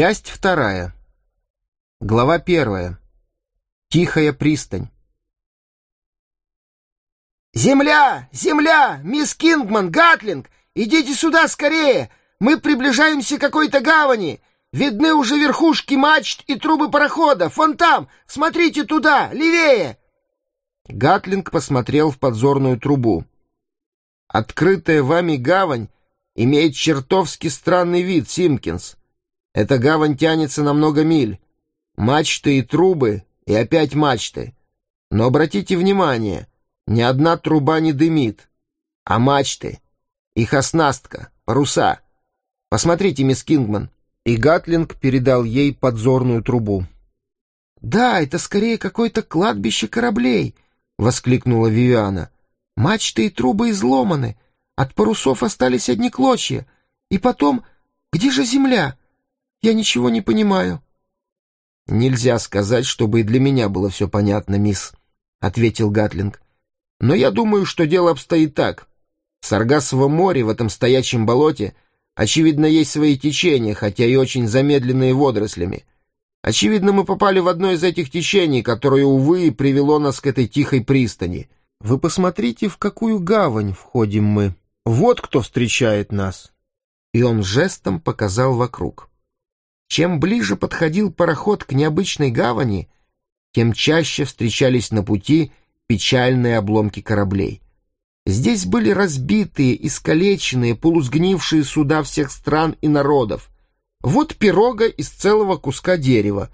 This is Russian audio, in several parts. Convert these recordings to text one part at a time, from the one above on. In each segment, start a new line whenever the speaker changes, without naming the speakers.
Часть вторая. Глава первая. Тихая пристань.
«Земля! Земля! Мисс Кингман! Гатлинг! Идите сюда скорее! Мы приближаемся к какой-то гавани! Видны уже верхушки мачт и трубы парохода! Вон там! Смотрите туда! Левее!»
Гатлинг посмотрел в подзорную трубу. «Открытая вами гавань имеет чертовски странный вид, Симкинс. Эта гавань тянется на много миль. Мачты и трубы, и опять мачты. Но обратите внимание, ни одна труба не дымит. А мачты, их оснастка, паруса. Посмотрите, мисс Кингман. И Гатлинг передал ей подзорную трубу.
«Да, это скорее какое-то кладбище кораблей», — воскликнула Вивиана. «Мачты и трубы изломаны, от парусов остались одни клочья. И потом, где же земля? Я ничего не понимаю».
«Нельзя сказать, чтобы и для меня было все понятно, мисс», — ответил Гатлинг. «Но я думаю, что дело обстоит так. В Саргассовом море, в этом стоячем болоте, очевидно, есть свои течения, хотя и очень замедленные водорослями. Очевидно, мы попали в одно из этих течений, которое, увы, привело нас к этой тихой пристани. Вы посмотрите, в какую гавань входим мы. Вот кто встречает нас». И он жестом показал вокруг. Чем ближе подходил пароход к необычной гавани, тем чаще встречались на пути печальные обломки кораблей. Здесь были разбитые, искалеченные, полусгнившие суда всех стран и народов. Вот пирога из целого куска дерева.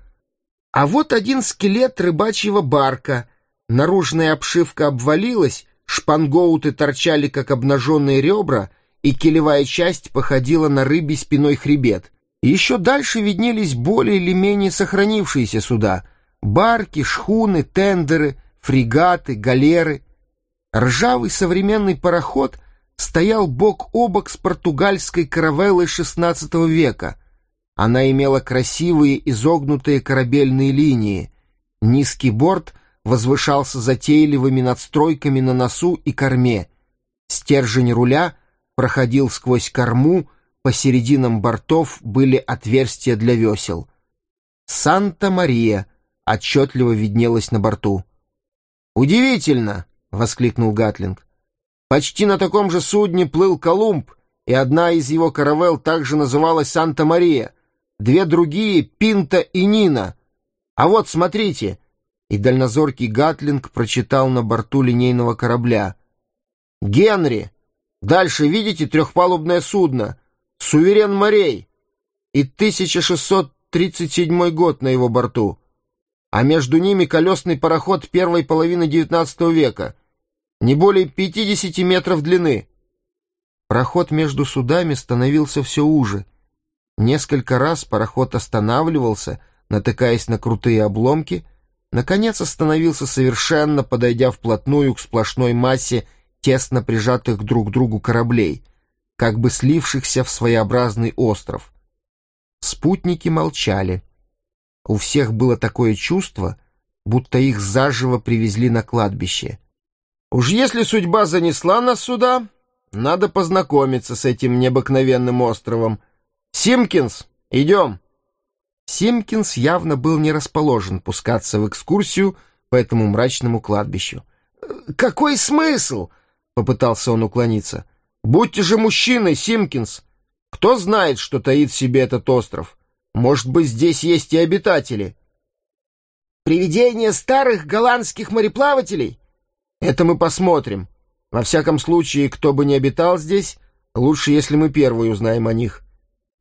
А вот один скелет рыбачьего барка. Наружная обшивка обвалилась, шпангоуты торчали, как обнаженные ребра, и килевая часть походила на рыбий спиной хребет. Еще дальше виднелись более или менее сохранившиеся суда — барки, шхуны, тендеры, фрегаты, галеры. Ржавый современный пароход стоял бок о бок с португальской каравеллой XVI века. Она имела красивые изогнутые корабельные линии. Низкий борт возвышался затейливыми надстройками на носу и корме. Стержень руля проходил сквозь корму, Посерединам бортов были отверстия для весел. «Санта-Мария» отчетливо виднелась на борту. «Удивительно!» — воскликнул Гатлинг. «Почти на таком же судне плыл Колумб, и одна из его каравелл также называлась Санта-Мария, две другие — Пинта и Нина. А вот, смотрите!» И дальнозоркий Гатлинг прочитал на борту линейного корабля. «Генри! Дальше видите трехпалубное судно?» Суверен морей, и 1637 год на его борту, а между ними колесный пароход первой половины XIX века, не более 50 метров длины. Проход между судами становился все уже. Несколько раз пароход останавливался, натыкаясь на крутые обломки, наконец остановился совершенно, подойдя вплотную к сплошной массе тесно прижатых друг к другу кораблей — как бы слившихся в своеобразный остров. Спутники молчали. У всех было такое чувство, будто их заживо привезли на кладбище. «Уж если судьба занесла нас сюда, надо познакомиться с этим необыкновенным островом. Симкинс, идем!» Симкинс явно был не расположен пускаться в экскурсию по этому мрачному кладбищу.
«Какой смысл?» — попытался он уклониться.
Будьте же мужчиной, Симкинс. Кто знает, что таит в себе этот остров? Может быть, здесь есть и обитатели.
Привидения старых голландских мореплавателей?
Это мы посмотрим. Во всяком случае, кто бы ни обитал здесь, лучше, если мы первые узнаем о них.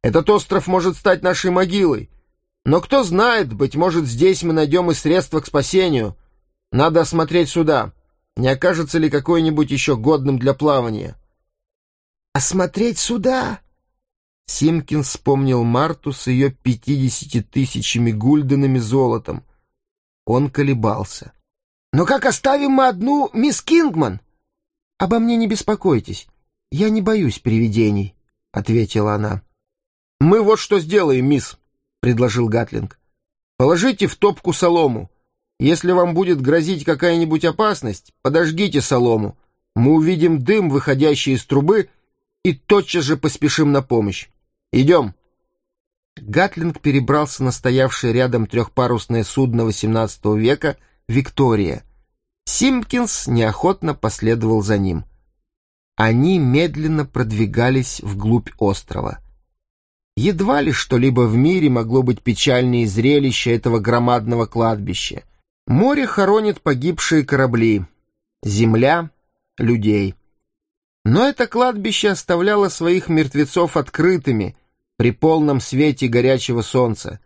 Этот остров может стать нашей могилой. Но кто знает, быть может, здесь мы найдем и средства к спасению. Надо осмотреть сюда. Не окажется ли какой-нибудь еще годным для плавания?»
Осмотреть суда!»
Симкин вспомнил Марту с ее пятидесяти тысячами гульденами золотом. Он колебался.
«Но как оставим мы одну мисс Кингман?»
«Обо мне не беспокойтесь. Я не боюсь привидений», — ответила она. «Мы вот что сделаем, мисс», — предложил Гатлинг. «Положите в топку солому. Если вам будет грозить какая-нибудь опасность, подожгите солому. Мы увидим дым, выходящий из трубы, и тотчас же поспешим на помощь. Идем!» Гатлинг перебрался на стоявшее рядом трехпарусное судно XVIII века «Виктория». Симпкинс неохотно последовал за ним. Они медленно продвигались вглубь острова. Едва ли что-либо в мире могло быть печальнее зрелища этого громадного кладбища. Море хоронит погибшие корабли, земля — людей. Но это кладбище оставляло своих мертвецов открытыми при полном свете горячего солнца.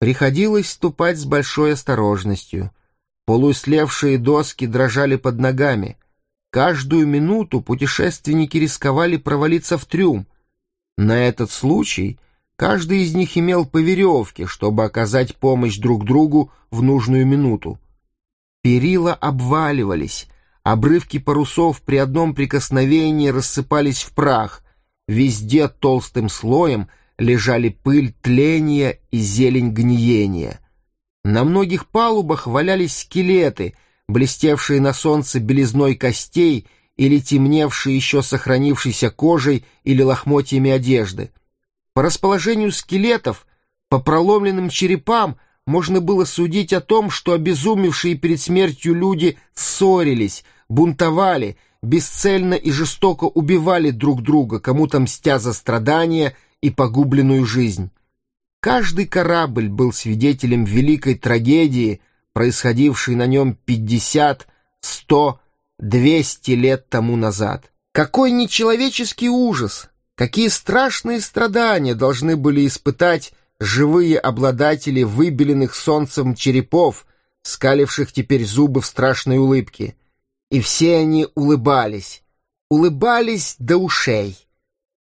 Приходилось ступать с большой осторожностью. Полуислевшие доски дрожали под ногами. Каждую минуту путешественники рисковали провалиться в трюм — на этот случай каждый из них имел по веревке, чтобы оказать помощь друг другу в нужную минуту. Перила обваливались, обрывки парусов при одном прикосновении рассыпались в прах, везде толстым слоем лежали пыль тления и зелень гниения. На многих палубах валялись скелеты, блестевшие на солнце белизной костей или темневшие еще сохранившейся кожей или лохмотьями одежды. По расположению скелетов, по проломленным черепам можно было судить о том, что обезумевшие перед смертью люди ссорились, бунтовали, бесцельно и жестоко убивали друг друга, кому-то мстя за страдания и погубленную жизнь. Каждый корабль был свидетелем великой трагедии, происходившей на нем пятьдесят, сто, двести лет тому назад. Какой нечеловеческий ужас, какие страшные страдания должны были испытать живые обладатели выбеленных солнцем черепов, скаливших теперь зубы в страшной улыбке. И все они улыбались, улыбались до ушей.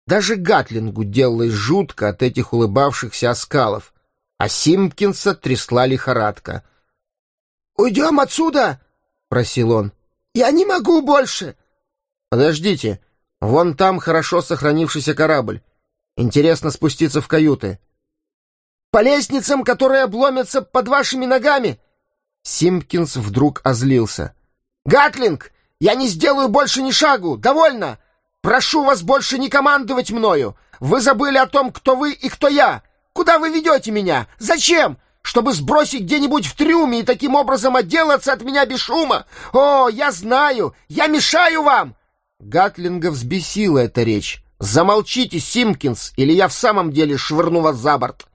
Даже Гатлингу делалось жутко от этих улыбавшихся оскалов, а Симпкинса трясла лихорадка.
«Уйдем отсюда!» — просил он. Я не могу больше!»
«Подождите, вон там хорошо сохранившийся корабль. Интересно спуститься в каюты».
«По лестницам, которые обломятся под вашими ногами!»
Симпкинс вдруг озлился.
«Гатлинг, я не сделаю больше ни шагу! Довольно! Прошу вас больше не командовать мною! Вы забыли о том, кто вы и кто я! Куда вы ведете меня? Зачем? чтобы сбросить где-нибудь в трюме и таким образом отделаться от меня без шума. О, я знаю, я мешаю вам!»
Гатлинга взбесила эта речь. «Замолчите, Симкинс, или я в самом деле швырну вас за борт!»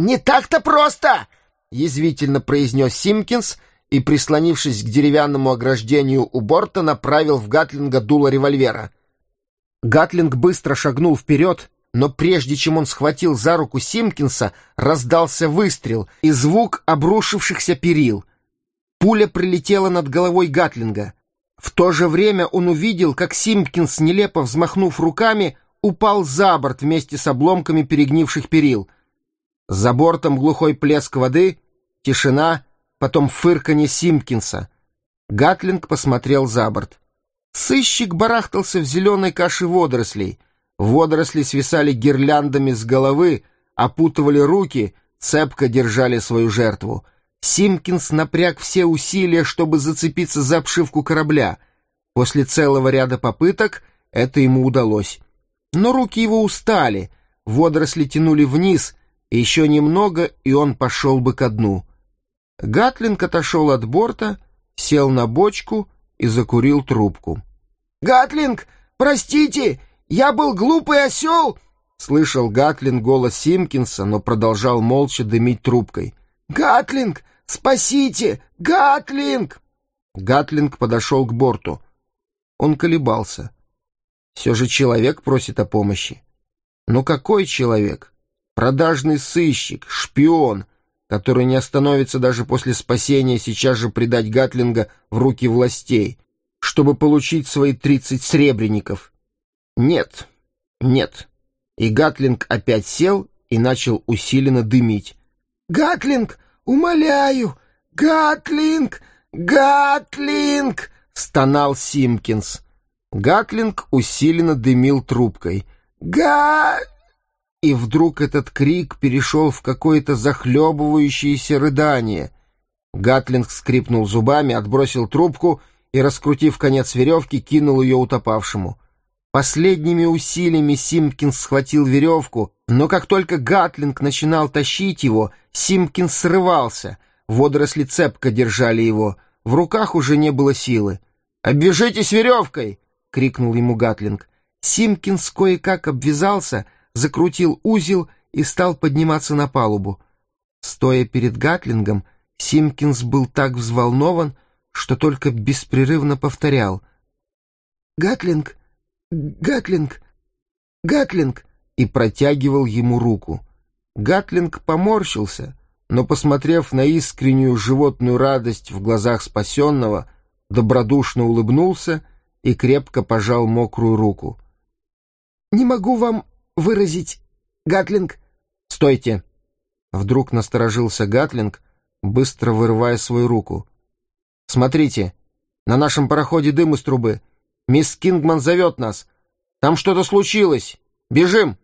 «Не так-то просто!»
— язвительно произнес Симкинс и, прислонившись к деревянному ограждению у борта, направил в Гатлинга дуло револьвера. Гатлинг быстро шагнул вперед, но прежде чем он схватил за руку Симкинса, раздался выстрел и звук обрушившихся перил. Пуля прилетела над головой Гатлинга. В то же время он увидел, как Симпкинс, нелепо взмахнув руками, упал за борт вместе с обломками перегнивших перил. За бортом глухой плеск воды, тишина, потом фырканье Симпкинса. Гатлинг посмотрел за борт. Сыщик барахтался в зеленой каше водорослей — Водоросли свисали гирляндами с головы, опутывали руки, цепко держали свою жертву. Симкинс напряг все усилия, чтобы зацепиться за обшивку корабля. После целого ряда попыток это ему удалось. Но руки его устали, водоросли тянули вниз, еще немного, и он пошел бы ко дну. Гатлинг отошел от борта, сел на бочку и закурил трубку.
«Гатлинг, простите, я был глупый осел!»
Слышал Гатлинг голос Симкинса, но продолжал молча дымить трубкой.
«Гатлинг, спасите! Гатлинг!»
Гатлинг подошел к борту. Он колебался. Все же человек просит о помощи. Но какой человек? Продажный сыщик, шпион, который не остановится даже после спасения сейчас же предать Гатлинга в руки властей, чтобы получить свои тридцать сребреников. Нет, нет. И Гатлинг опять сел и начал усиленно дымить.
«Гатлинг, умоляю! Гатлинг! Гатлинг!» — стонал Симкинс.
Гатлинг усиленно дымил трубкой.
«Га...»
И вдруг этот крик перешел в какое-то захлебывающееся рыдание. Гатлинг скрипнул зубами, отбросил трубку и, раскрутив конец веревки, кинул ее утопавшему. Последними усилиями Симпкинс схватил веревку, но как только Гатлинг начинал тащить его, Симпкинс срывался. Водоросли цепко держали его. В руках уже не было силы. «Обвяжитесь веревкой!» — крикнул ему Гатлинг. Симпкинс кое-как обвязался, закрутил узел и стал подниматься на палубу. Стоя перед Гатлингом, Симпкинс был так взволнован, что только беспрерывно повторял. «Гатлинг! Гатлинг! Гатлинг!» и протягивал ему руку. Гатлинг поморщился, но, посмотрев на искреннюю животную радость в глазах спасенного, добродушно улыбнулся и крепко пожал мокрую руку. «Не могу вам выразить, Гатлинг...» «Стойте!» Вдруг насторожился Гатлинг, быстро вырывая свою руку. «Смотрите, на нашем пароходе дым из трубы. Мисс Кингман зовет нас. Там что-то случилось. Бежим!»